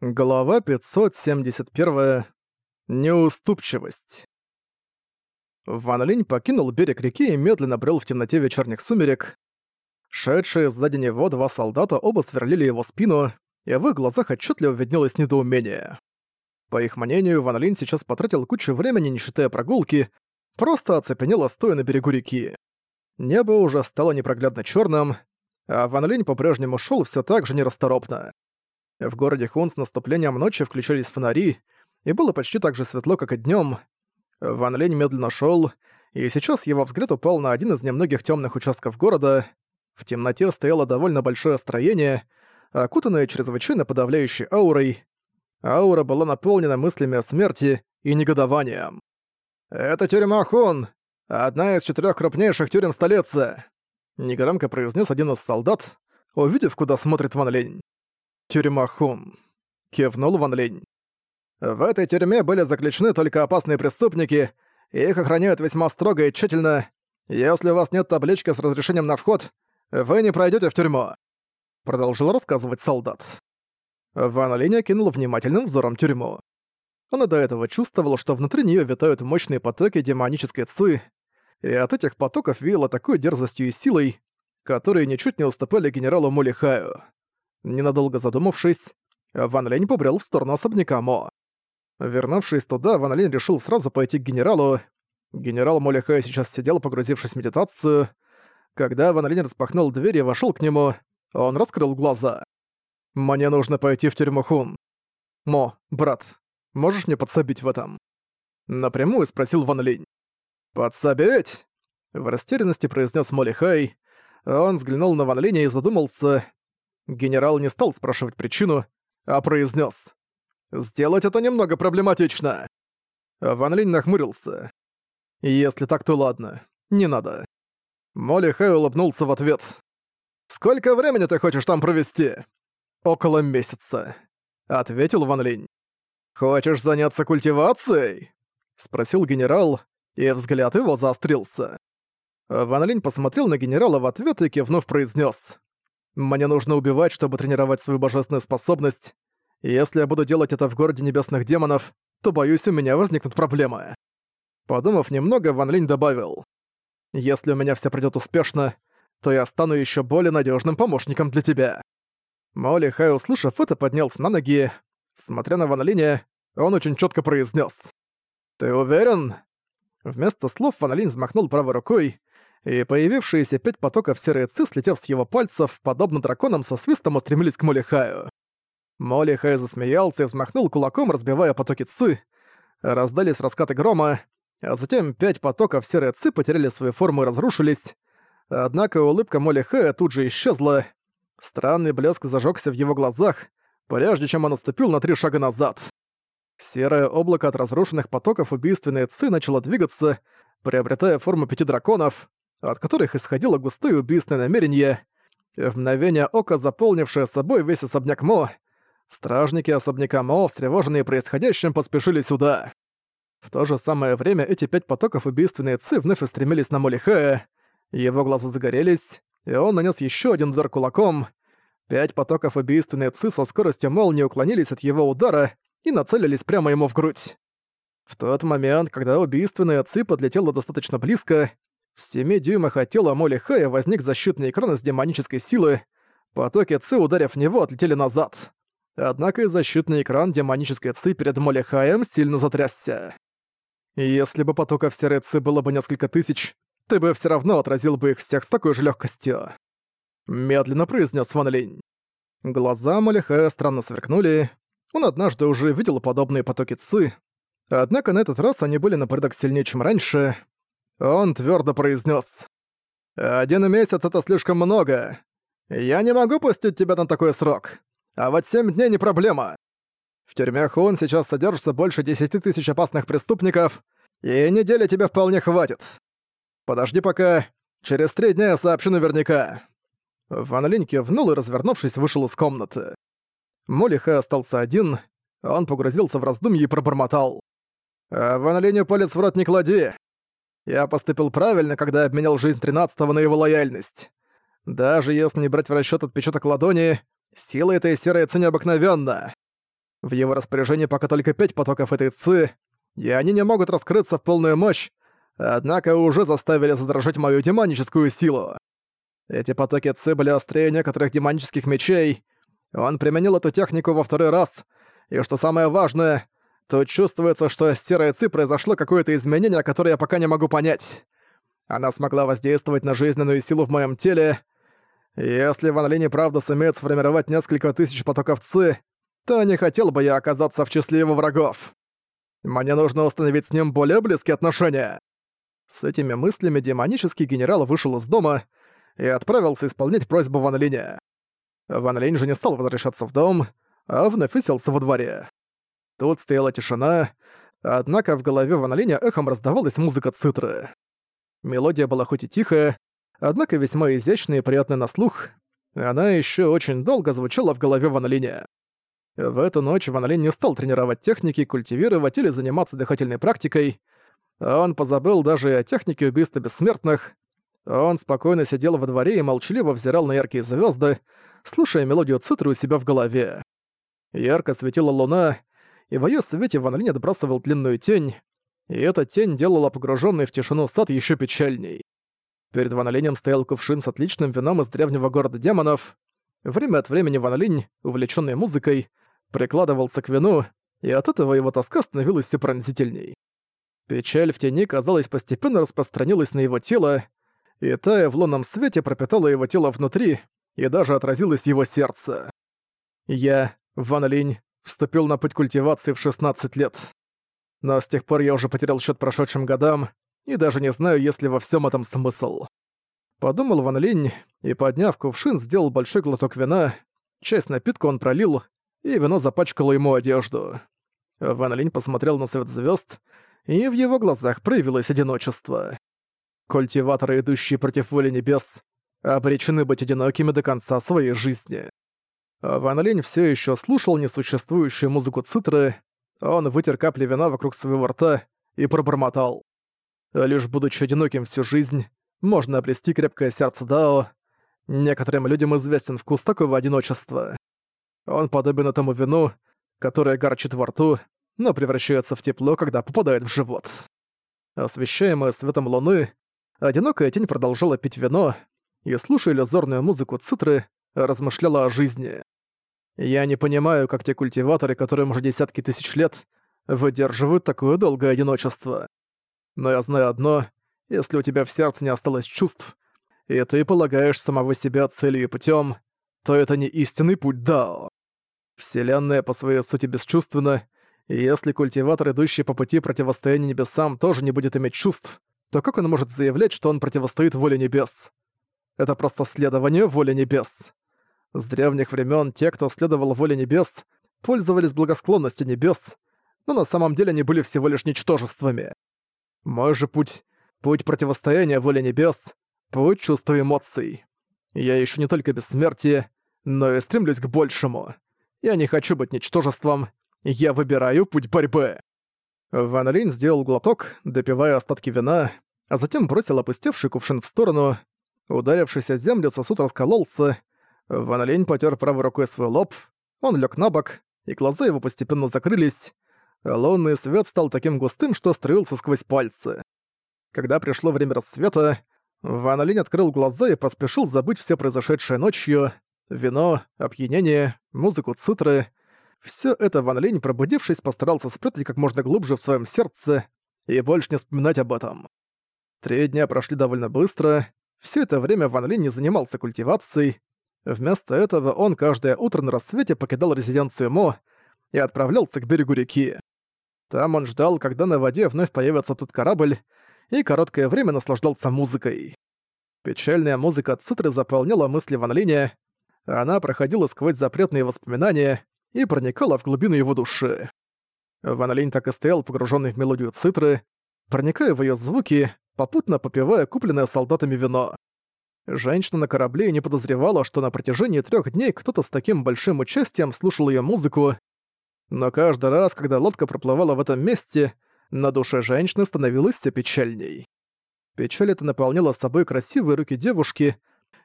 Глава 571. Неуступчивость. Ван Линь покинул берег реки и медленно брел в темноте вечерних сумерек. Шедшие сзади него два солдата оба сверлили его спину, и в их глазах отчетливо виднелось недоумение. По их мнению, Ван Линь сейчас потратил кучу времени, не считая прогулки, просто оцепенело стоя на берегу реки. Небо уже стало непроглядно черным, а Ван Линь по-прежнему шел все так же нерасторопно. В городе Хун с наступлением ночи включались фонари, и было почти так же светло, как и днем. Ван Лень медленно шел, и сейчас его взгляд упал на один из немногих темных участков города. В темноте стояло довольно большое строение, окутанное чрезвычайно подавляющей аурой. Аура была наполнена мыслями о смерти и негодованием. «Это тюрьма Хун, одна из четырех крупнейших тюрем столицы», негромко произнес один из солдат, увидев, куда смотрит Ван Лень. «Тюрьма Хун», — кивнул Ван Линь. «В этой тюрьме были заключены только опасные преступники, и их охраняют весьма строго и тщательно. Если у вас нет таблички с разрешением на вход, вы не пройдете в тюрьму», — продолжил рассказывать солдат. Ван Линь окинул внимательным взором тюрьму. Он до этого чувствовал, что внутри нее витают мощные потоки демонической ци, и от этих потоков веяло такой дерзостью и силой, которые ничуть не уступали генералу Молихаю. Ненадолго задумавшись, Ван Лень побрел в сторону особняка Мо. Вернувшись туда, Ван Лень решил сразу пойти к генералу. Генерал Молихай сейчас сидел, погрузившись в медитацию. Когда Ван Лень распахнул дверь и вошел к нему, он раскрыл глаза. «Мне нужно пойти в тюрьму Хун. Мо, брат, можешь мне подсобить в этом?» Напрямую спросил Ван Линь. «Подсобить?» В растерянности произнес Молихай. Он взглянул на Ван Линя и задумался, Генерал не стал спрашивать причину, а произнес: «Сделать это немного проблематично». Ван Линь нахмурился. «Если так, то ладно. Не надо». Молли Хэй улыбнулся в ответ. «Сколько времени ты хочешь там провести?» «Около месяца», — ответил Ван Линь. «Хочешь заняться культивацией?» — спросил генерал, и взгляд его заострился. Ван Линь посмотрел на генерала в ответ и кивнув произнес: мне нужно убивать, чтобы тренировать свою божественную способность. И если я буду делать это в городе небесных демонов, то, боюсь, у меня возникнут проблемы». Подумав немного, Ван Линь добавил. «Если у меня все пройдет успешно, то я стану еще более надежным помощником для тебя». Молли Хай, услышав это, поднялся на ноги. Смотря на Ван Линя, он очень четко произнес: «Ты уверен?» Вместо слов Ван Линь взмахнул правой рукой, и появившиеся пять потоков серой ци, слетев с его пальцев, подобно драконам, со свистом устремились к Молихаю. Молихай засмеялся и взмахнул кулаком, разбивая потоки ци. Раздались раскаты грома, а затем пять потоков серой ци потеряли свою форму и разрушились. Однако улыбка Молихая тут же исчезла. Странный блеск зажегся в его глазах, прежде чем он наступил на три шага назад. Серое облако от разрушенных потоков убийственной ци начало двигаться, приобретая форму пяти драконов, от которых исходило густое убийственное намерение, в мгновение ока заполнившее собой весь особняк Мо, стражники особняка Мо, встревоженные происходящим, поспешили сюда. В то же самое время эти пять потоков убийственной ци вновь устремились на Молихая, его глаза загорелись, и он нанес еще один удар кулаком. Пять потоков убийственной ци со скоростью молнии уклонились от его удара и нацелились прямо ему в грудь. В тот момент, когда убийственная ци подлетела достаточно близко, в семи дюймах от тела Моли Хэя возник защитный экран из демонической силы. Потоки Ци, ударив в него, отлетели назад. Однако и защитный экран демонической Ци перед Моли Хаем сильно затрясся. Если бы потоков серой Ци было бы несколько тысяч, ты бы все равно отразил бы их всех с такой же легкостью. Медленно произнес Ван Линь. Глаза Малихая странно сверкнули. Он однажды уже видел подобные потоки Ци, однако на этот раз они были на порядок сильнее, чем раньше. Он твердо произнес: «Один месяц — это слишком много. Я не могу пустить тебя на такой срок. А вот семь дней не проблема. В тюрьме Хун сейчас содержится больше десяти тысяч опасных преступников, и недели тебе вполне хватит. Подожди пока. Через три дня я сообщу наверняка». Ван Линь кивнул и, развернувшись, вышел из комнаты. Молиха остался один, он погрузился в раздумье и пробормотал. «А Ван Линю палец в рот не клади. Я поступил правильно, когда обменял жизнь тринадцатого на его лояльность. Даже если не брать в расчёт отпечаток ладони, сила этой серой ци необыкновенна. В его распоряжении пока только пять потоков этой ци, и они не могут раскрыться в полную мощь, однако уже заставили задрожать мою демоническую силу. Эти потоки ци были острее некоторых демонических мечей. Он применил эту технику во второй раз, и что самое важное, то чувствуется, что с серой ци произошло какое-то изменение, которое я пока не могу понять. Она смогла воздействовать на жизненную силу в моем теле. Если Ван Линь правда сумеет сформировать несколько тысяч потоков ци, то не хотел бы я оказаться в числе его врагов. Мне нужно установить с ним более близкие отношения. С этими мыслями демонический генерал вышел из дома и отправился исполнять просьбу Ван Линя. Ван Линь же не стал возвращаться в дом, а вновь уселся во дворе. Тут стояла тишина, однако в голове Ван эхом раздавалась музыка цитры. Мелодия была хоть и тихая, однако весьма изящная и приятная на слух, она еще очень долго звучала в голове Ван. В эту ночь Ван не стал тренировать техники, культивировать или заниматься дыхательной практикой. Он позабыл даже о технике убийства бессмертных. Он спокойно сидел во дворе и молчаливо взирал на яркие звезды, слушая мелодию цитры у себя в голове. Ярко светила луна, и в её свете Ван Линь отбрасывал длинную тень, и эта тень делала погруженный в тишину сад еще печальней. Перед Ван Линем стоял кувшин с отличным вином из древнего города демонов. Время от времени Ван Линь, увлечённый музыкой, прикладывался к вину, и от этого его тоска становилась все пронзительней. Печаль в тени, казалось, постепенно распространилась на его тело, и тая в лунном свете пропитала его тело внутри и даже отразилось его сердце. Я, Ван Линь, вступил на путь культивации в 16 лет. Но с тех пор я уже потерял счет прошедшим годам и даже не знаю, есть ли во всем этом смысл. Подумал Ван Линь и, подняв кувшин, сделал большой глоток вина. Часть напитка он пролил, и вино запачкало ему одежду. Ван Линь посмотрел на свет звезд, и в его глазах проявилось одиночество. Культиваторы, идущие против воли небес, обречены быть одинокими до конца своей жизни. Ван Линь все еще слушал несуществующую музыку цитры, он вытер капли вина вокруг своего рта и пробормотал. Лишь будучи одиноким всю жизнь, можно обрести крепкое сердце Дао. Некоторым людям известен вкус такого одиночества. Он подобен этому вину, которое горчит во рту, но превращается в тепло, когда попадает в живот. Освещаемая светом луны, одинокая тень продолжала пить вино и, слушая иллюзорную музыку цитры, размышляла о жизни. Я не понимаю, как те культиваторы, которым уже десятки тысяч лет, выдерживают такое долгое одиночество. Но я знаю одно, если у тебя в сердце не осталось чувств, и ты полагаешь самого себя целью и путем, то это не истинный путь Дао. Вселенная по своей сути бесчувственна, и если культиватор, идущий по пути противостояния небесам, тоже не будет иметь чувств, то как он может заявлять, что он противостоит воле небес? Это просто следование воле небес. С древних времен те, кто следовал воле небес, пользовались благосклонностью небес, но на самом деле они были всего лишь ничтожествами. Мой же путь — путь противостояния воле небес, путь чувства эмоций. Я ищу не только бессмертие, но и стремлюсь к большему. Я не хочу быть ничтожеством. Я выбираю путь борьбы». Ван Линь сделал глоток, допивая остатки вина, а затем бросил опустевший кувшин в сторону. Ударившийся о землю сосуд раскололся. Ван Линь потер правой рукой свой лоб. Он лег на бок, и глаза его постепенно закрылись. Лунный свет стал таким густым, что струился сквозь пальцы. Когда пришло время рассвета, Ван Линь открыл глаза и поспешил забыть все произошедшее ночью. Вино, опьянение, музыку цитры. Все это Ван Линь, пробудившись, постарался спрятать как можно глубже в своем сердце и больше не вспоминать об этом. Три дня прошли довольно быстро. Все это время Ван Линь не занимался культивацией. Вместо этого он каждое утро на рассвете покидал резиденцию Мо и отправлялся к берегу реки. Там он ждал, когда на воде вновь появится тот корабль, и короткое время наслаждался музыкой. Печальная музыка цитры заполняла мысли Ван Линя, она проходила сквозь запретные воспоминания и проникала в глубину его души. Ван Линь так и стоял, погруженный в мелодию цитры, проникая в ее звуки, попутно попивая купленное солдатами вино. Женщина на корабле не подозревала, что на протяжении трех дней кто-то с таким большим участием слушал ее музыку, но каждый раз, когда лодка проплывала в этом месте, на душе женщины становилось все печальней. Печаль это наполняла собой красивые руки девушки,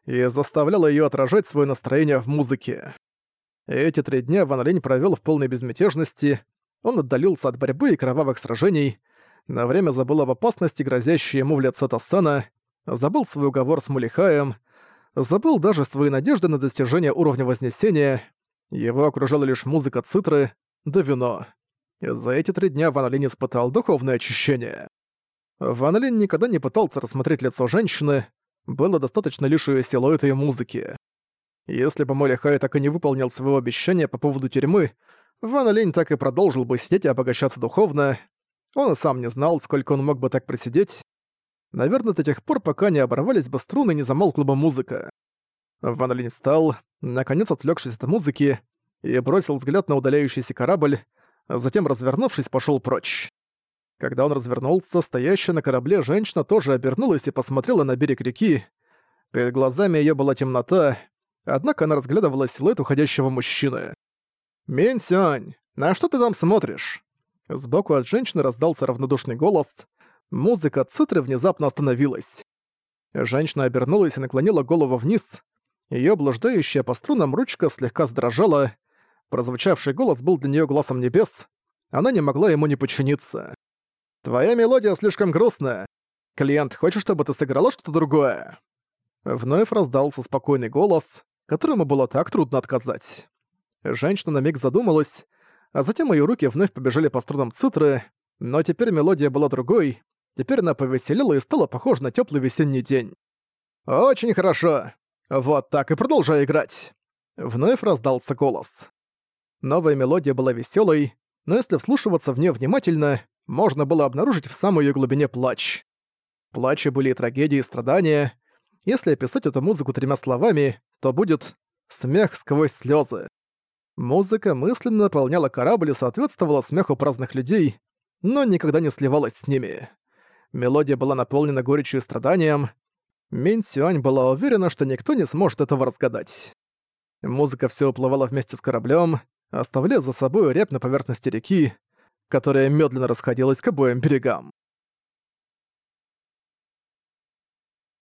и заставляло её отражать своё настроение в музыке. Эти три дня Ван Линь провёл в полной безмятежности, он отдалился от борьбы и кровавых сражений, на время забыл об опасности, грозящей ему в лице Тассана, забыл свой уговор с Мулихаем, забыл даже свои надежды на достижение уровня Вознесения, его окружала лишь музыка цитры, да вино. За эти три дня Ван Линь испытал духовное очищение. Ван Линь никогда не пытался рассмотреть лицо женщины, было достаточно лишь её силуэта и музыки. Если бы Моли Хай так и не выполнил своего обещания по поводу тюрьмы, Ван Линь так и продолжил бы сидеть и обогащаться духовно. Он и сам не знал, сколько он мог бы так просидеть. Наверное, до тех пор, пока не оборвались бы струны и не замолкла бы музыка. Ван Линь встал, наконец отвлекшись от музыки, и бросил взгляд на удаляющийся корабль, затем, развернувшись, пошел прочь. Когда он развернулся, стоящая на корабле женщина тоже обернулась и посмотрела на берег реки. Перед глазами ее была темнота, однако она разглядывала силуэт уходящего мужчины. «Минь Сюань, на что ты там смотришь?» Сбоку от женщины раздался равнодушный голос. Музыка цитры внезапно остановилась. Женщина обернулась и наклонила голову вниз. Её блуждающая по струнам ручка слегка сдрожала. Прозвучавший голос был для неё глазом небес. Она не могла ему не подчиниться. «Твоя мелодия слишком грустная. Клиент хочет, чтобы ты сыграла что-то другое?» Вновь раздался спокойный голос, которому было так трудно отказать. Женщина на миг задумалась, а затем ее руки вновь побежали по струнам цитры, но теперь мелодия была другой, теперь она повеселила и стала похожа на теплый весенний день. «Очень хорошо. Вот так и продолжай играть!» Вновь раздался голос. Новая мелодия была веселой, но если вслушиваться в нее внимательно, можно было обнаружить в самой ее глубине плач. Плачи были и трагедии, и страдания, если описать эту музыку тремя словами, то будет «смех сквозь слезы». Музыка мысленно наполняла корабль и соответствовала смеху праздных людей, но никогда не сливалась с ними. Мелодия была наполнена горечью и страданием. Минь Сюань была уверена, что никто не сможет этого разгадать. Музыка все уплывала вместе с кораблем, оставляя за собой рябь на поверхности реки, которая медленно расходилась к обоим берегам.